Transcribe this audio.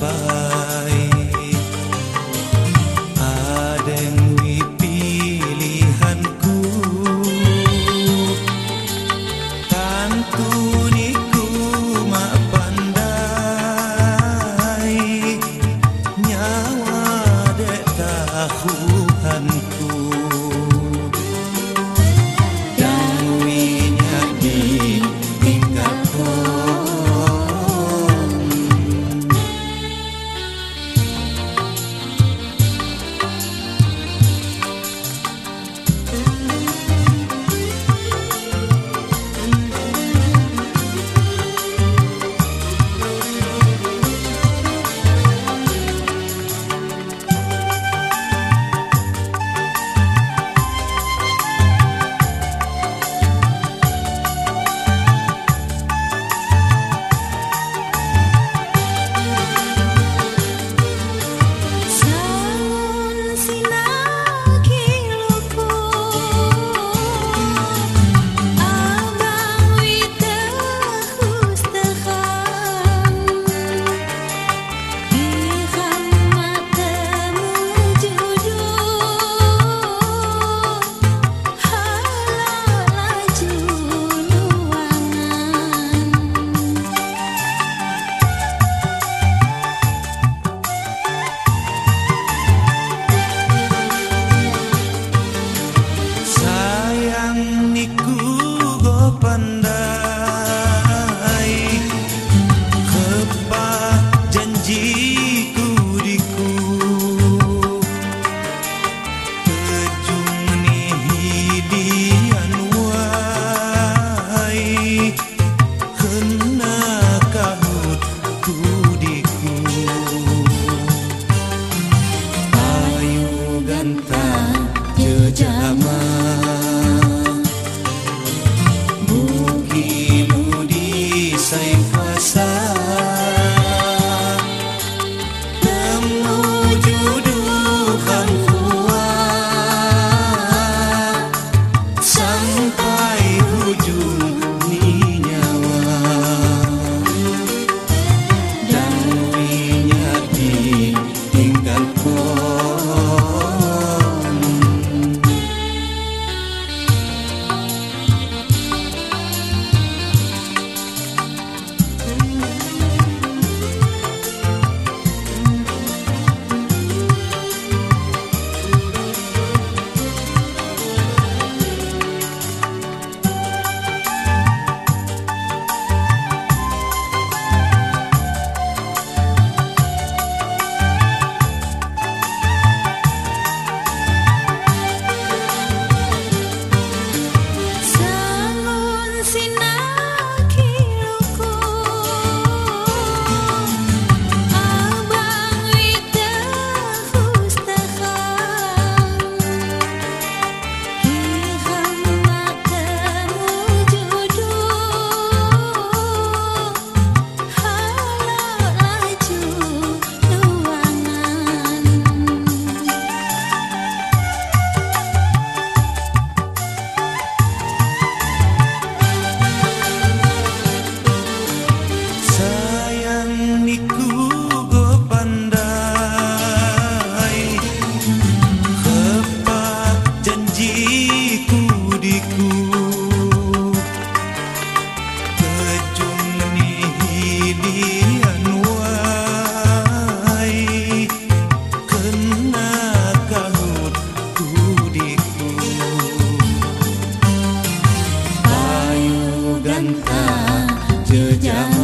bye. sejama Mungkinmu di saing pasang Namun cánh ta chưa chạm